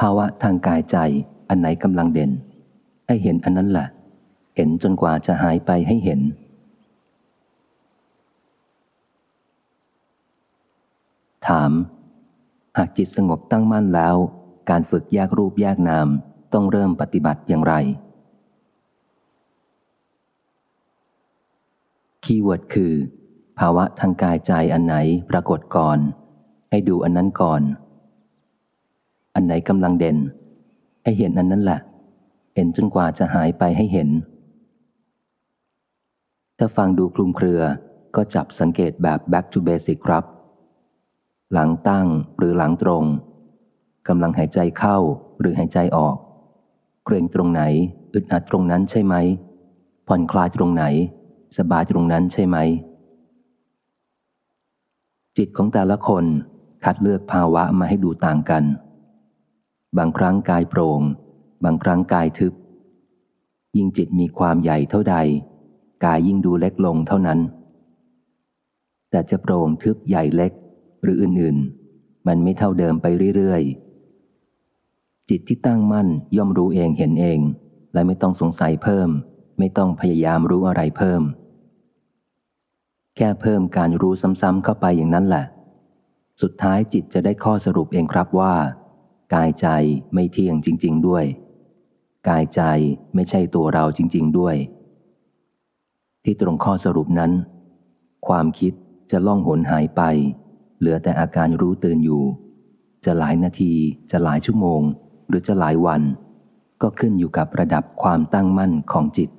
ภาวะทางกายใจอันไหนกำลังเด่น ให้เห็นอันนั้นแหละเห็นจนกว่าจะหายไปให้เห็น ถาม หากจิตสงบตั้งมั่นแล้ว การฝึกแยกรูปแยกนามต้องเริ่มปฏิบัติอย่างไร คีย์เวิร์ดคือ ภาวะทางกายใจอันไหนปรากฏก่อน ให้ดูอันนั้นก่อน อันไหนกำลังเด่น ให้เห็นอันนั้นแหละเห็นจนกว่าจะหายไปให้เห็น ถ้าฟังดูคลุมเครือก็จับสังเกตแบบ back to basic ครับ หลังตั้งหรือหลังตรงกำลังหายใจเข้าหรือหายใจออก เกรงตรงไหน อึดอัดตรงนั้นใช่ไหม ผ่อนคลายตรงไหน สบายตรงนั้นใช่ไหม จิตของแต่ละคนคัดเลือกภาวะมาให้ดูต่างกัน บางครั้งกายโปร่ง บางครั้งกายทึบ ยิ่งจิตมีความใหญ่เท่าใด กายยิ่งดูเล็กลงเท่านั้น แต่จะโปร่งทึบใหญ่เล็กหรืออื่นๆ มันไม่เท่าเดิมไปเรื่อยๆ จิตที่ตั้งมั่นย่อมรู้เองเห็นเอง และไม่ต้องสงสัยเพิ่ม ไม่ต้องพยายามรู้อะไรเพิ่ม แค่เพิ่มการรู้ซ้ำๆเข้าไปอย่างนั้นแหละ สุดท้ายจิตจะได้ข้อสรุปเองครับว่า กายใจไม่เที่ยงจริง ๆ ด้วย กายใจไม่ใช่ตัวเราจริง ๆ ด้วย ที่ตรงข้อสรุปนั้น ความคิดจะล่องหนหายไป เหลือแต่อาการรู้ตื่นอยู่ จะหลายนาทีจะหลายชั่วโมง หรือจะหลายวัน ก็ขึ้นอยู่กับระดับความตั้งมั่นของจิต